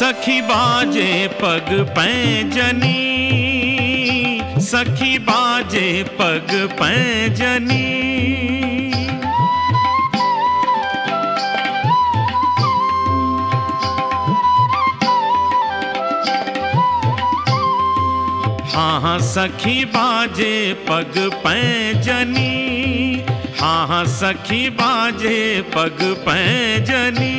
सखी बाजे पग पैजनी सखी बाजे पग पैजनी हाँ हाँ सखी बाजे पग पैजनी हाँ हाँ सखी बाजे पग पैजनी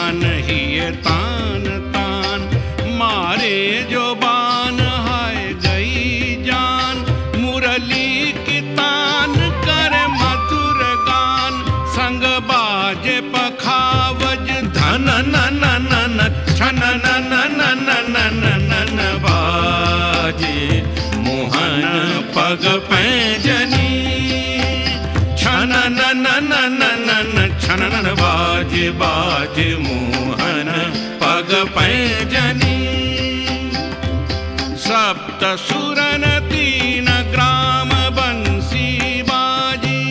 तान तान मारे जो बान हाय गई जान मुरली की तान कर मधुर गान संग बाज पखावज धन बाजे मोहन पग पैजनी छन छन बाजे बाजे मोहन सप्त सुरन तीन ग्रामी बाजीपरे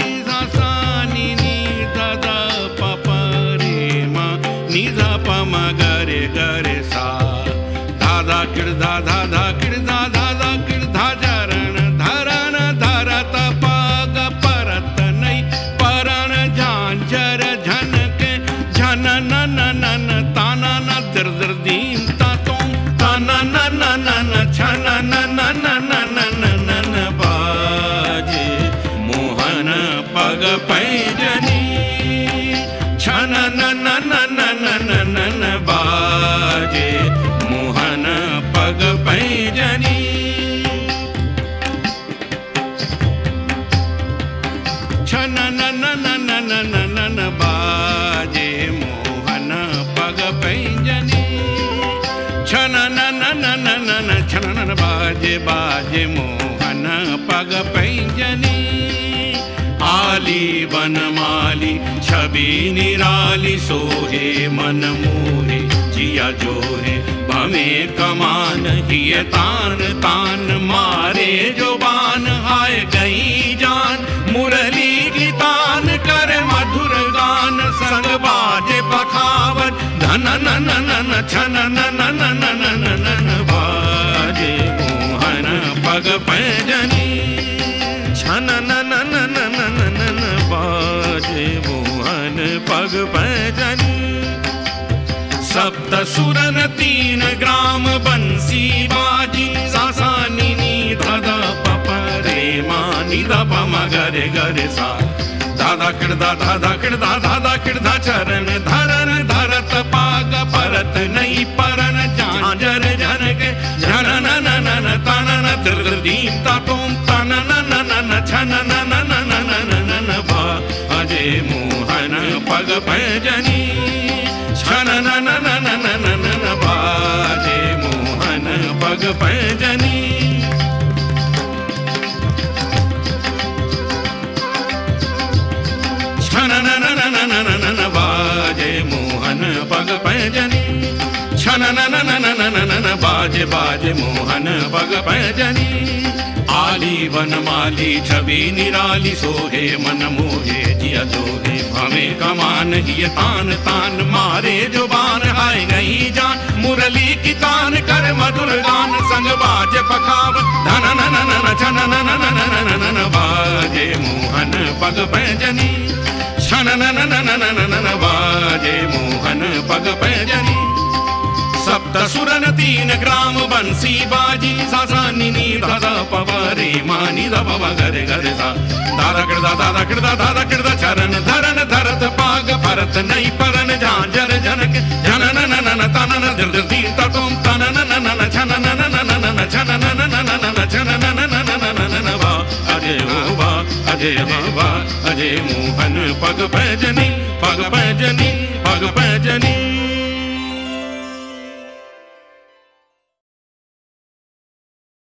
निधरे धा किर्धा धा धर्धा धा किर्धा जरण धरण धरत पाग परत नै। पर बाजे बाजे मोहन पग पैजनी। आली बनमाली छवि निराली, सोहे मन मोहे, जिया जो है भमे कमान, हिय तान तान मारे जो बान, हाय गई जान, मुरली की तान, कर मधुर गान, संग सप्त सुरन तीन ग्राम बंसि साानि धा मानि दप मगरे गरे सा। दादा कृदा दादा किधार्धा धादा किधा चरण बोहन नन नन नन शनन बाजे मोहन भगभजनी। छनन नन नन नन न बाजे मोहन भगभजनी। छनन नन नन नन नन बाजे बाजे मोहन बग पया माली वन माली छवि निराली सोहे मन मोहे जिया जोहे भावे कमान ही तान तान मारे ज़ुबान आए नहीं जान मुरली की तान कर मधुर गान संग बाज पखाव धन नन नन छन नन नन नन नन बाजे मोहन पग पैजनी छन नन नन नन नन बाजे मोहन पग पैजनी सप्त सुरन तीन ग्राम बंसी बाजी सासानिनी दादा पवारे मानी दब गर गर सा दादा कृदा दादा कृदा दादा कृदा चरण धरन धरत पाग भरत नहीं परन झांझर जनक जनन ननन तनन दिल दिल दी तटुम तनन ननन छनन ननन ननन छनन ननन ननन छनन ननन ननन नवा अजय होवा अजय होवा अजय मोहन पग भजनी पग भजनी पग भजनी